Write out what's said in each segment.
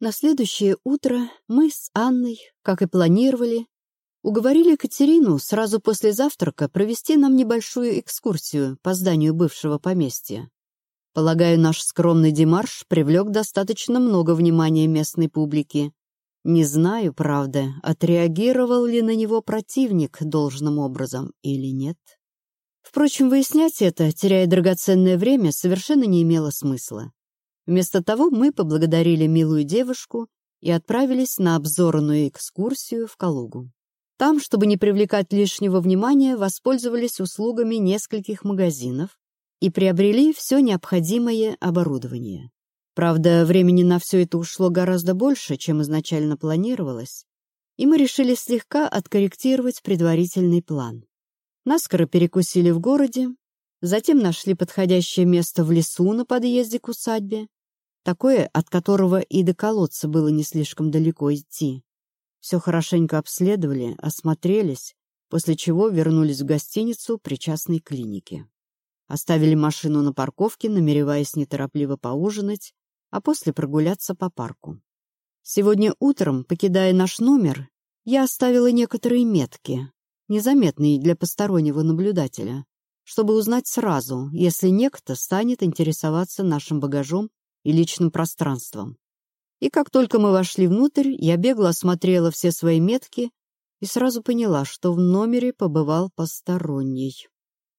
На следующее утро мы с Анной, как и планировали, уговорили Катерину сразу после завтрака провести нам небольшую экскурсию по зданию бывшего поместья. Полагаю, наш скромный демарш привлек достаточно много внимания местной публики. Не знаю, правда, отреагировал ли на него противник должным образом или нет. Впрочем, выяснять это, теряя драгоценное время, совершенно не имело смысла. Вместо того мы поблагодарили милую девушку и отправились на обзорную экскурсию в Калугу. Там, чтобы не привлекать лишнего внимания, воспользовались услугами нескольких магазинов и приобрели все необходимое оборудование. Правда, времени на все это ушло гораздо больше, чем изначально планировалось, и мы решили слегка откорректировать предварительный план. Наскоро перекусили в городе, затем нашли подходящее место в лесу на подъезде к усадьбе, такое, от которого и до колодца было не слишком далеко идти. Все хорошенько обследовали, осмотрелись, после чего вернулись в гостиницу при частной клинике. Оставили машину на парковке, намереваясь неторопливо поужинать, а после прогуляться по парку. Сегодня утром, покидая наш номер, я оставила некоторые метки, незаметные для постороннего наблюдателя, чтобы узнать сразу, если некто станет интересоваться нашим багажом и личным пространством. И как только мы вошли внутрь, я бегло осмотрела все свои метки и сразу поняла, что в номере побывал посторонний.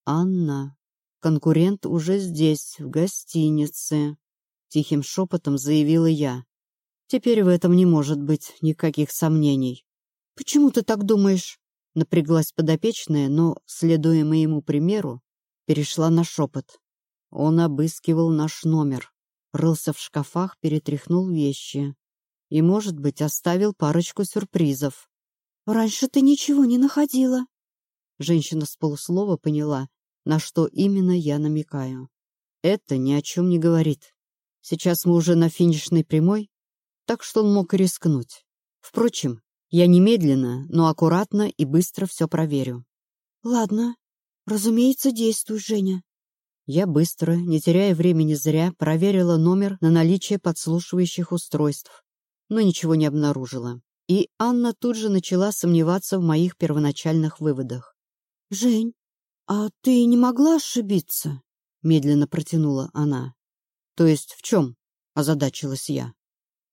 «Анна, конкурент уже здесь, в гостинице», — тихим шепотом заявила я. «Теперь в этом не может быть никаких сомнений». «Почему ты так думаешь?» Напряглась подопечная, но, следуя моему примеру, перешла на шепот. Он обыскивал наш номер рылся в шкафах, перетряхнул вещи. И, может быть, оставил парочку сюрпризов. «Раньше ты ничего не находила». Женщина с полуслова поняла, на что именно я намекаю. Это ни о чем не говорит. Сейчас мы уже на финишной прямой, так что он мог рискнуть. Впрочем, я немедленно, но аккуратно и быстро все проверю. «Ладно. Разумеется, действуй, Женя. Я быстро, не теряя времени зря, проверила номер на наличие подслушивающих устройств, но ничего не обнаружила. И Анна тут же начала сомневаться в моих первоначальных выводах. «Жень, а ты не могла ошибиться?» — медленно протянула она. «То есть в чем?» — озадачилась я.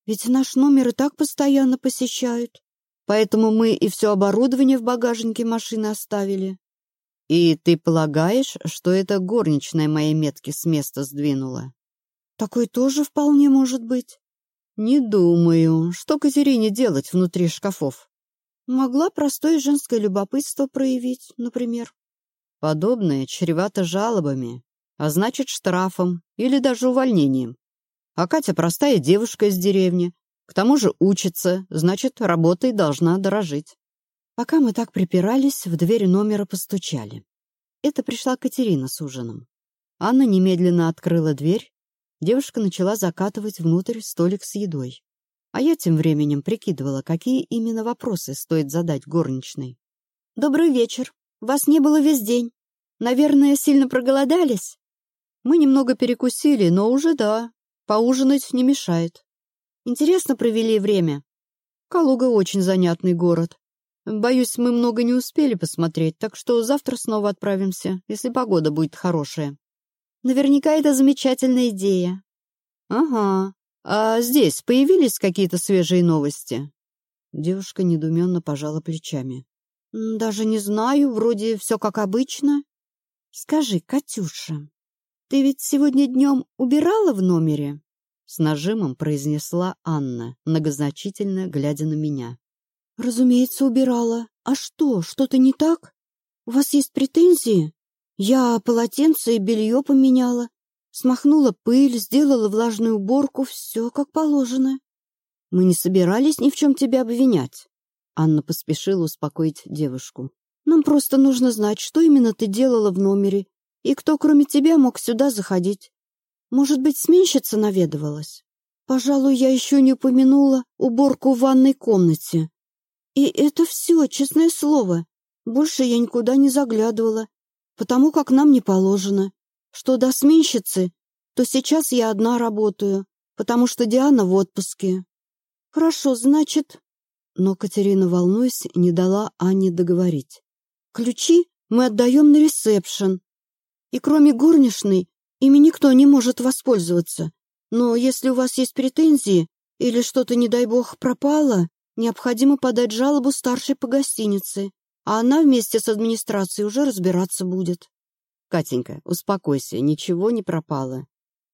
«Ведь наш номер и так постоянно посещают, поэтому мы и все оборудование в багажнике машины оставили. «И ты полагаешь, что это горничная мои метки с места сдвинула?» «Такое тоже вполне может быть». «Не думаю. Что Катерине делать внутри шкафов?» «Могла простое женское любопытство проявить, например». «Подобное чревато жалобами, а значит штрафом или даже увольнением. А Катя простая девушка из деревни, к тому же учится, значит, работой должна дорожить». Пока мы так припирались, в дверь номера постучали. Это пришла Катерина с ужином. Анна немедленно открыла дверь. Девушка начала закатывать внутрь столик с едой. А я тем временем прикидывала, какие именно вопросы стоит задать горничной. «Добрый вечер. Вас не было весь день. Наверное, сильно проголодались?» Мы немного перекусили, но уже да, поужинать не мешает. Интересно провели время. Калуга очень занятный город. Боюсь, мы много не успели посмотреть, так что завтра снова отправимся, если погода будет хорошая. Наверняка это замечательная идея. Ага. А здесь появились какие-то свежие новости? Девушка недуменно пожала плечами. Даже не знаю, вроде все как обычно. Скажи, Катюша, ты ведь сегодня днем убирала в номере? С нажимом произнесла Анна, многозначительно глядя на меня. «Разумеется, убирала. А что, что-то не так? У вас есть претензии? Я полотенце и белье поменяла, смахнула пыль, сделала влажную уборку, все как положено. Мы не собирались ни в чем тебя обвинять». Анна поспешила успокоить девушку. «Нам просто нужно знать, что именно ты делала в номере, и кто, кроме тебя, мог сюда заходить. Может быть, сменщица наведывалась? Пожалуй, я еще не упомянула уборку в ванной комнате. И это все, честное слово. Больше я никуда не заглядывала, потому как нам не положено. Что до сменщицы, то сейчас я одна работаю, потому что Диана в отпуске. «Хорошо, значит...» Но Катерина, волнуясь, не дала Анне договорить. «Ключи мы отдаем на ресепшн. И кроме горничной, ими никто не может воспользоваться. Но если у вас есть претензии или что-то, не дай бог, пропало, необходимо подать жалобу старшей по гостинице, а она вместе с администрацией уже разбираться будет». «Катенька, успокойся, ничего не пропало.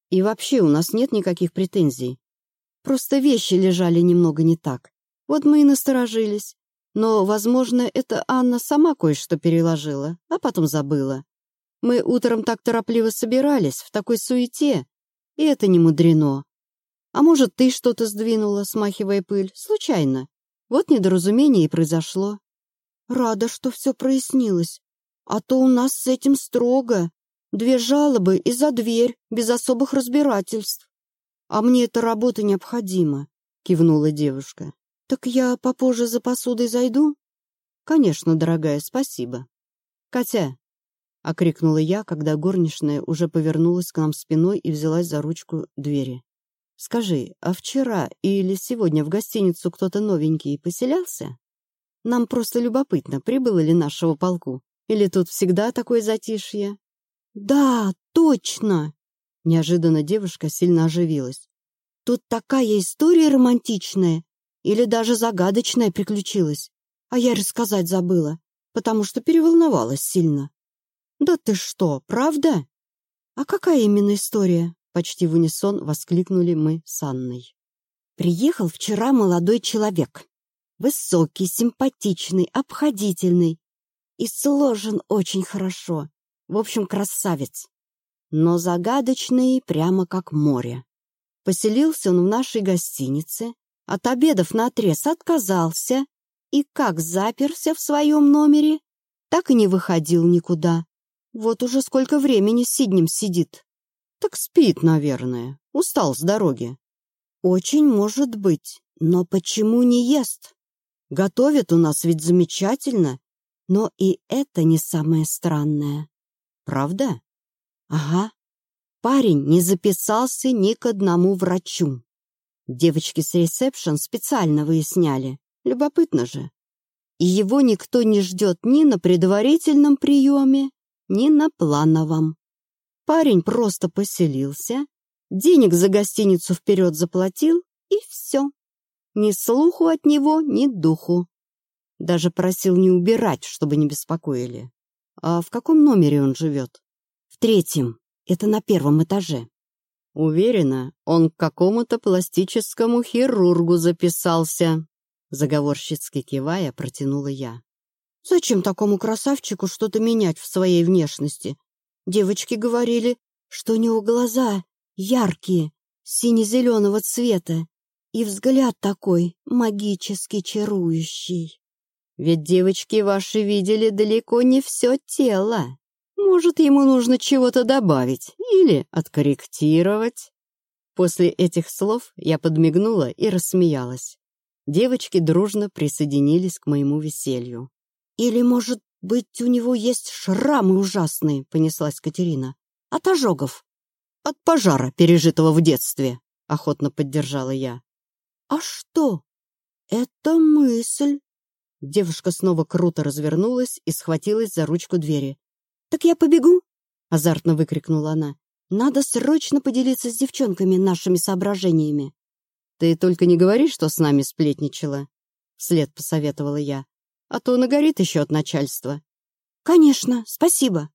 И вообще у нас нет никаких претензий. Просто вещи лежали немного не так. Вот мы и насторожились. Но, возможно, это Анна сама кое-что переложила, а потом забыла. Мы утром так торопливо собирались, в такой суете, и это не мудрено. А может, ты что-то сдвинула, смахивая пыль, случайно? Вот недоразумение и произошло. Рада, что все прояснилось. А то у нас с этим строго. Две жалобы и за дверь, без особых разбирательств. «А мне эта работа необходима», — кивнула девушка. «Так я попозже за посудой зайду?» «Конечно, дорогая, спасибо». «Катя!» — окрикнула я, когда горничная уже повернулась к нам спиной и взялась за ручку двери. «Скажи, а вчера или сегодня в гостиницу кто-то новенький поселялся? Нам просто любопытно, прибыло ли нашего полку, или тут всегда такое затишье?» «Да, точно!» Неожиданно девушка сильно оживилась. «Тут такая история романтичная или даже загадочная приключилась, а я рассказать забыла, потому что переволновалась сильно». «Да ты что, правда?» «А какая именно история?» Почти в унисон воскликнули мы с Анной. «Приехал вчера молодой человек. Высокий, симпатичный, обходительный и сложен очень хорошо. В общем, красавец но загадочный прямо как море. Поселился он в нашей гостинице, от обедов наотрез отказался и как заперся в своем номере, так и не выходил никуда. Вот уже сколько времени Сиднем сидит. Так спит, наверное, устал с дороги. Очень может быть, но почему не ест? Готовит у нас ведь замечательно, но и это не самое странное. Правда? Ага. Парень не записался ни к одному врачу. Девочки с ресепшн специально выясняли. Любопытно же. И его никто не ждет ни на предварительном приеме, ни на плановом. Парень просто поселился, денег за гостиницу вперед заплатил, и все. Ни слуху от него, ни духу. Даже просил не убирать, чтобы не беспокоили. А в каком номере он живет? третьем. Это на первом этаже. Уверена, он к какому-то пластическому хирургу записался. Заговорщицки кивая, протянула я. Зачем такому красавчику что-то менять в своей внешности? Девочки говорили, что у него глаза яркие, сине-зеленого цвета, и взгляд такой магически чарующий. Ведь девочки ваши видели далеко не все тело. Может, ему нужно чего-то добавить или откорректировать. После этих слов я подмигнула и рассмеялась. Девочки дружно присоединились к моему веселью. «Или, может быть, у него есть шрамы ужасные?» — понеслась Катерина. «От ожогов». «От пожара, пережитого в детстве», — охотно поддержала я. «А что? Это мысль». Девушка снова круто развернулась и схватилась за ручку двери. «Так я побегу!» — азартно выкрикнула она. «Надо срочно поделиться с девчонками нашими соображениями». «Ты только не говори, что с нами сплетничала», — вслед посоветовала я. «А то нагорит еще от начальства». «Конечно, спасибо».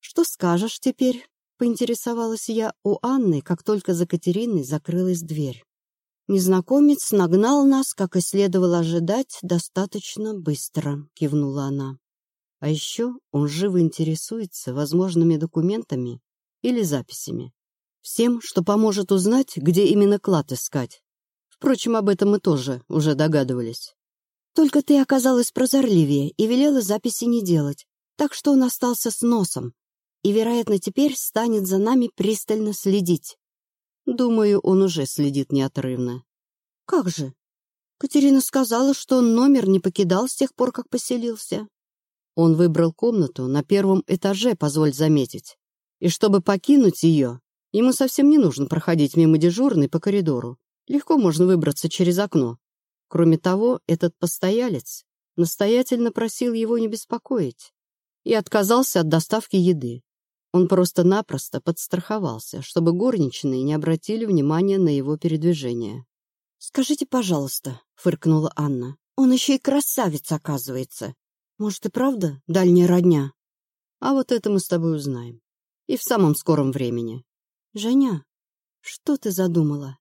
«Что скажешь теперь?» — поинтересовалась я у Анны, как только за Катериной закрылась дверь. «Незнакомец нагнал нас, как и следовало ожидать, достаточно быстро», — кивнула она. А еще он живо интересуется возможными документами или записями. Всем, что поможет узнать, где именно клад искать. Впрочем, об этом мы тоже уже догадывались. Только ты оказалась прозорливее и велела записи не делать, так что он остался с носом и, вероятно, теперь станет за нами пристально следить. Думаю, он уже следит неотрывно. Как же? Катерина сказала, что он номер не покидал с тех пор, как поселился. Он выбрал комнату на первом этаже, позволь заметить. И чтобы покинуть ее, ему совсем не нужно проходить мимо дежурной по коридору Легко можно выбраться через окно. Кроме того, этот постоялец настоятельно просил его не беспокоить и отказался от доставки еды. Он просто-напросто подстраховался, чтобы горничные не обратили внимания на его передвижение. «Скажите, пожалуйста», — фыркнула Анна, — «он еще и красавец, оказывается. Может, и правда дальняя родня?» «А вот это мы с тобой узнаем. И в самом скором времени». «Женя, что ты задумала?»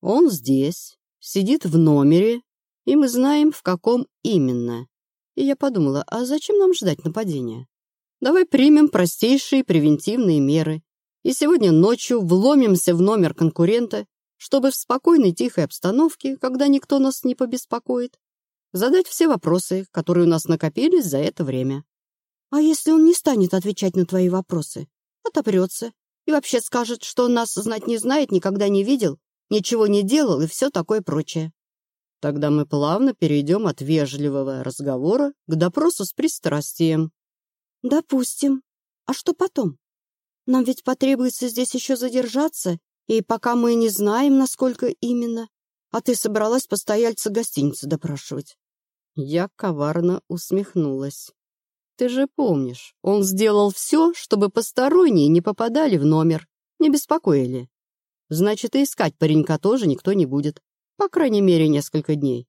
«Он здесь, сидит в номере, и мы знаем, в каком именно. И я подумала, а зачем нам ждать нападения? Давай примем простейшие превентивные меры, и сегодня ночью вломимся в номер конкурента чтобы в спокойной тихой обстановке, когда никто нас не побеспокоит, задать все вопросы, которые у нас накопились за это время. А если он не станет отвечать на твои вопросы? Отопрется и вообще скажет, что он нас знать не знает, никогда не видел, ничего не делал и все такое прочее. Тогда мы плавно перейдем от вежливого разговора к допросу с пристрастием. Допустим. А что потом? Нам ведь потребуется здесь еще задержаться и пока мы не знаем, насколько именно, а ты собралась постояльца гостиницы допрашивать. Я коварно усмехнулась. Ты же помнишь, он сделал все, чтобы посторонние не попадали в номер, не беспокоили. Значит, и искать паренька тоже никто не будет. По крайней мере, несколько дней.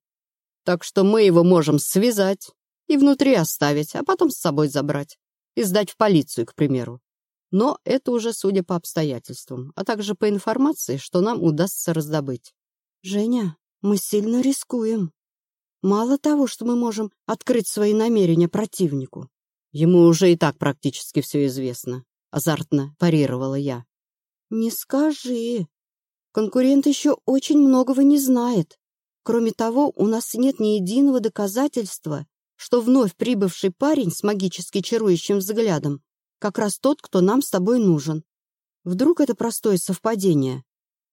Так что мы его можем связать и внутри оставить, а потом с собой забрать. И сдать в полицию, к примеру. Но это уже судя по обстоятельствам, а также по информации, что нам удастся раздобыть. «Женя, мы сильно рискуем. Мало того, что мы можем открыть свои намерения противнику». «Ему уже и так практически все известно», — азартно парировала я. «Не скажи. Конкурент еще очень многого не знает. Кроме того, у нас нет ни единого доказательства, что вновь прибывший парень с магически чарующим взглядом как раз тот, кто нам с тобой нужен. Вдруг это простое совпадение?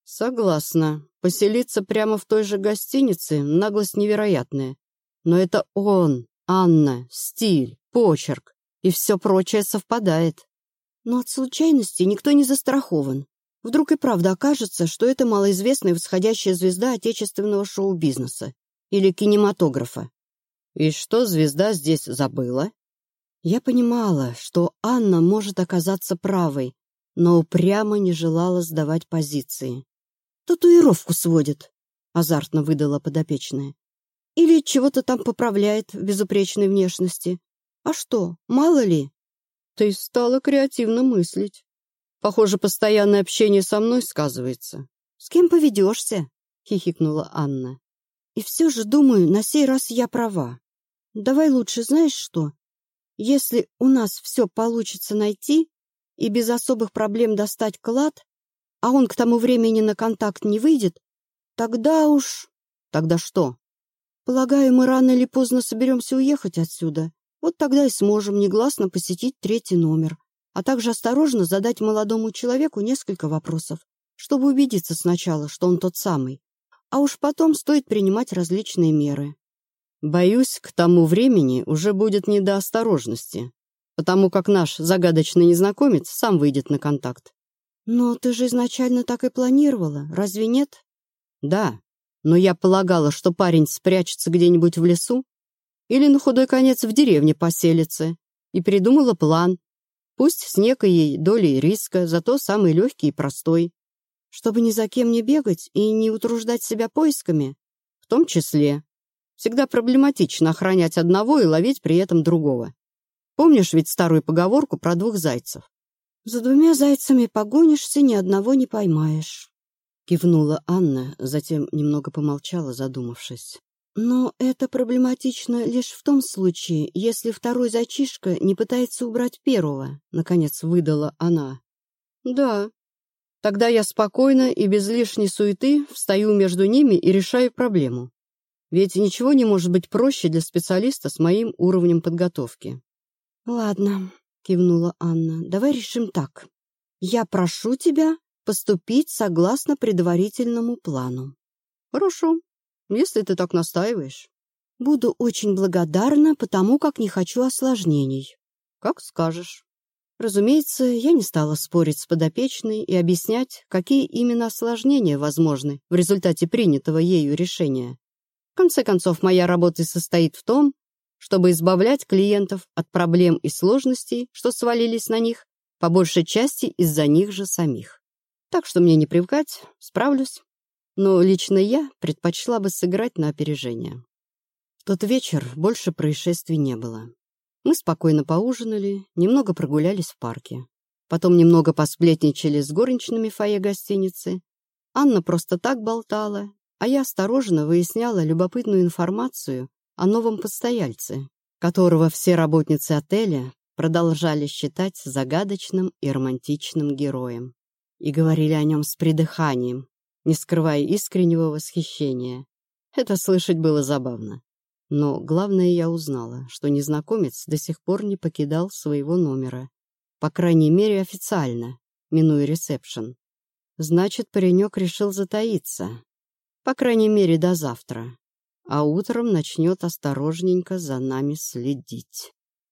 Согласна. Поселиться прямо в той же гостинице — наглость невероятная. Но это он, Анна, стиль, почерк и все прочее совпадает. Но от случайности никто не застрахован. Вдруг и правда окажется, что это малоизвестная восходящая звезда отечественного шоу-бизнеса или кинематографа. И что звезда здесь забыла? Я понимала, что Анна может оказаться правой, но упрямо не желала сдавать позиции. «Татуировку сводит», — азартно выдала подопечная. «Или чего-то там поправляет в безупречной внешности. А что, мало ли?» «Ты стала креативно мыслить. Похоже, постоянное общение со мной сказывается». «С кем поведешься?» — хихикнула Анна. «И все же, думаю, на сей раз я права. Давай лучше знаешь что? Если у нас все получится найти и без особых проблем достать клад, а он к тому времени на контакт не выйдет, тогда уж... Тогда что? Полагаю, мы рано или поздно соберемся уехать отсюда. Вот тогда и сможем негласно посетить третий номер, а также осторожно задать молодому человеку несколько вопросов, чтобы убедиться сначала, что он тот самый. А уж потом стоит принимать различные меры. Боюсь, к тому времени уже будет не до осторожности, потому как наш загадочный незнакомец сам выйдет на контакт. Но ты же изначально так и планировала, разве нет? Да, но я полагала, что парень спрячется где-нибудь в лесу или на худой конец в деревне поселится, и придумала план, пусть с некой долей риска, зато самый легкий и простой. Чтобы ни за кем не бегать и не утруждать себя поисками? В том числе. Всегда проблематично охранять одного и ловить при этом другого. Помнишь ведь старую поговорку про двух зайцев? «За двумя зайцами погонишься, ни одного не поймаешь», — кивнула Анна, затем немного помолчала, задумавшись. «Но это проблематично лишь в том случае, если второй зайчишка не пытается убрать первого», — наконец выдала она. «Да. Тогда я спокойно и без лишней суеты встаю между ними и решаю проблему. Ведь ничего не может быть проще для специалиста с моим уровнем подготовки. «Ладно», — кивнула Анна, — «давай решим так. Я прошу тебя поступить согласно предварительному плану». «Хорошо, если ты так настаиваешь». «Буду очень благодарна, потому как не хочу осложнений». «Как скажешь». Разумеется, я не стала спорить с подопечной и объяснять, какие именно осложнения возможны в результате принятого ею решения. В конце концов, моя работа состоит в том, чтобы избавлять клиентов от проблем и сложностей, что свалились на них, по большей части из-за них же самих. Так что мне не привыкать, справлюсь. Но лично я предпочла бы сыграть на опережение. В тот вечер больше происшествий не было. Мы спокойно поужинали, немного прогулялись в парке. Потом немного посплетничали с горничными фойе гостиницы. Анна просто так болтала, а я осторожно выясняла любопытную информацию о новом постояльце, которого все работницы отеля продолжали считать загадочным и романтичным героем. И говорили о нем с придыханием, не скрывая искреннего восхищения. Это слышать было забавно. Но главное я узнала, что незнакомец до сих пор не покидал своего номера. По крайней мере, официально, минуя ресепшн. Значит, паренек решил затаиться. По крайней мере, до завтра. А утром начнет осторожненько за нами следить.